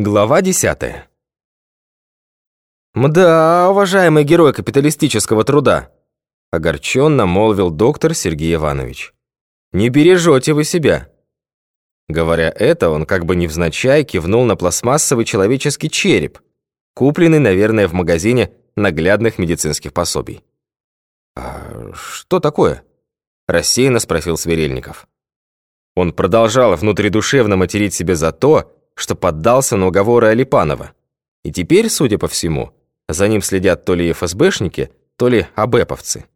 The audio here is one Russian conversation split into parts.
Глава 10. «Мда, уважаемый герой капиталистического труда!» Огорченно молвил доктор Сергей Иванович. «Не бережете вы себя!» Говоря это, он как бы невзначай кивнул на пластмассовый человеческий череп, купленный, наверное, в магазине наглядных медицинских пособий. «А что такое?» – рассеянно спросил Сверельников. Он продолжал внутридушевно материть себя за то, что поддался на уговоры Алипанова. И теперь, судя по всему, за ним следят то ли ФСБшники, то ли абэповцы.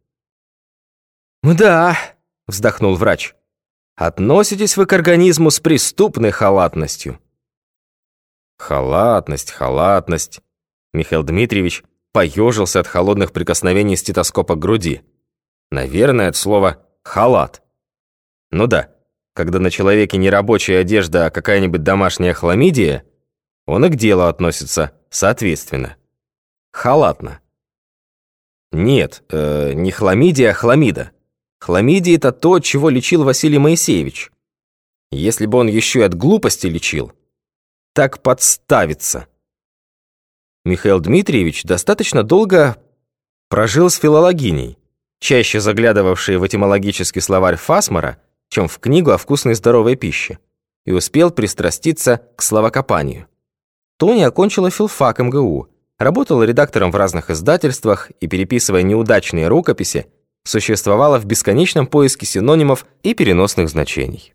«Да», — вздохнул врач, — «относитесь вы к организму с преступной халатностью». «Халатность, халатность», — Михаил Дмитриевич поежился от холодных прикосновений стетоскопа к груди. Наверное, от слова «халат». Ну да, когда на человеке не рабочая одежда, а какая-нибудь домашняя хламидия, он и к делу относится соответственно. Халатно. Нет, э, не хламидия, а хламида. Хламидия – это то, чего лечил Василий Моисеевич. Если бы он еще и от глупости лечил, так подставится. Михаил Дмитриевич достаточно долго прожил с филологиней, чаще заглядывавшей в этимологический словарь Фасмара – чем в книгу о вкусной здоровой пище, и успел пристраститься к словокопанию. Тони окончила филфак МГУ, работала редактором в разных издательствах и, переписывая неудачные рукописи, существовала в бесконечном поиске синонимов и переносных значений.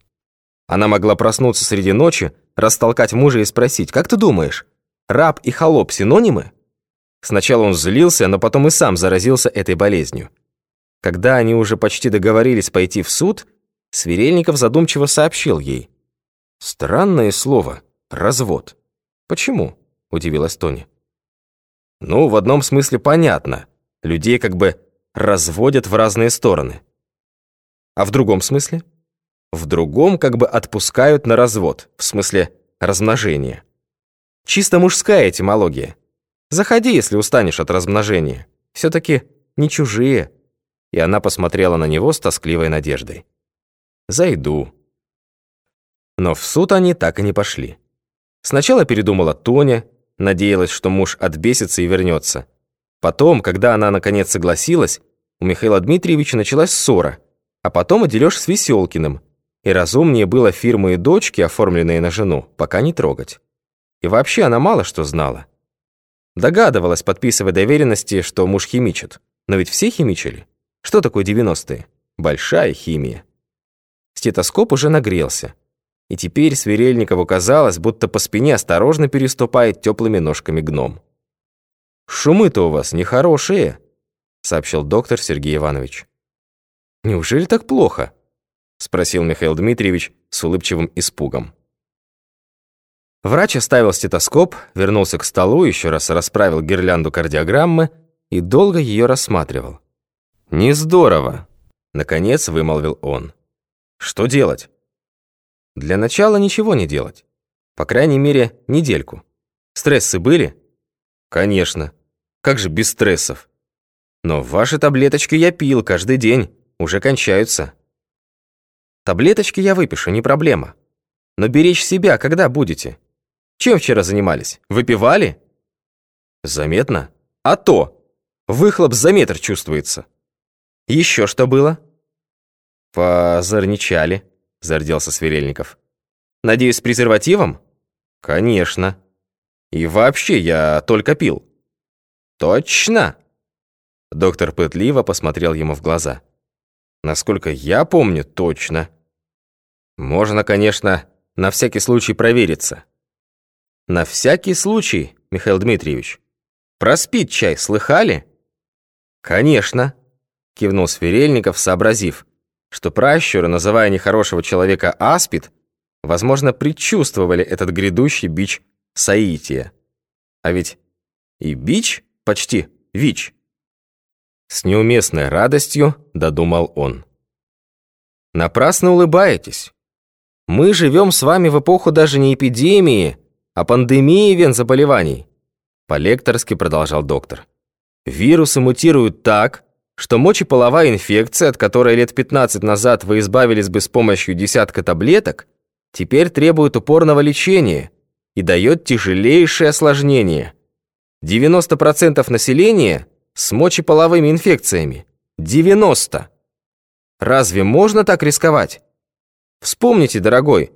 Она могла проснуться среди ночи, растолкать мужа и спросить, «Как ты думаешь, раб и холоп синонимы?» Сначала он злился, но потом и сам заразился этой болезнью. Когда они уже почти договорились пойти в суд – Сверельников задумчиво сообщил ей. «Странное слово. Развод». «Почему?» – удивилась Тони. «Ну, в одном смысле понятно. Людей как бы разводят в разные стороны. А в другом смысле? В другом как бы отпускают на развод, в смысле размножения. Чисто мужская этимология. Заходи, если устанешь от размножения. Все-таки не чужие». И она посмотрела на него с тоскливой надеждой. Зайду. Но в суд они так и не пошли. Сначала передумала Тоня, надеялась, что муж отбесится и вернется. Потом, когда она наконец согласилась, у Михаила Дмитриевича началась ссора, а потом дележ с Веселкиным, и разумнее было фирмы и дочки, оформленные на жену, пока не трогать. И вообще она мало что знала. Догадывалась, подписывая доверенности, что муж химичит. Но ведь все химичили. Что такое 90-е? Большая химия. Стетоскоп уже нагрелся. И теперь Сверельникову казалось, будто по спине осторожно переступает теплыми ножками гном. «Шумы-то у вас нехорошие», — сообщил доктор Сергей Иванович. «Неужели так плохо?» — спросил Михаил Дмитриевич с улыбчивым испугом. Врач оставил стетоскоп, вернулся к столу, еще раз расправил гирлянду кардиограммы и долго ее рассматривал. «Не здорово», — наконец вымолвил он. Что делать? Для начала ничего не делать. По крайней мере, недельку. Стрессы были? Конечно. Как же без стрессов? Но ваши таблеточки я пил каждый день, уже кончаются. Таблеточки я выпишу, не проблема. Но беречь себя когда будете? Чем вчера занимались? Выпивали? Заметно? А то! Выхлоп за метр чувствуется. Еще что было? «Позорничали», — зарделся Сверельников. «Надеюсь, с презервативом?» «Конечно. И вообще я только пил». «Точно?» Доктор пытливо посмотрел ему в глаза. «Насколько я помню, точно. Можно, конечно, на всякий случай провериться». «На всякий случай, Михаил Дмитриевич. Проспить чай слыхали?» «Конечно», — кивнул Сверельников, сообразив что пращуры, называя нехорошего человека аспид, возможно, предчувствовали этот грядущий бич Саития. А ведь и бич почти ВИЧ. С неуместной радостью додумал он. Напрасно улыбаетесь. Мы живем с вами в эпоху даже не эпидемии, а пандемии вен-заболеваний. По-лекторски продолжал доктор. Вирусы мутируют так, что мочеполовая инфекция, от которой лет 15 назад вы избавились бы с помощью десятка таблеток, теперь требует упорного лечения и дает тяжелейшие осложнения. 90% населения с мочеполовыми инфекциями. 90! Разве можно так рисковать? Вспомните, дорогой,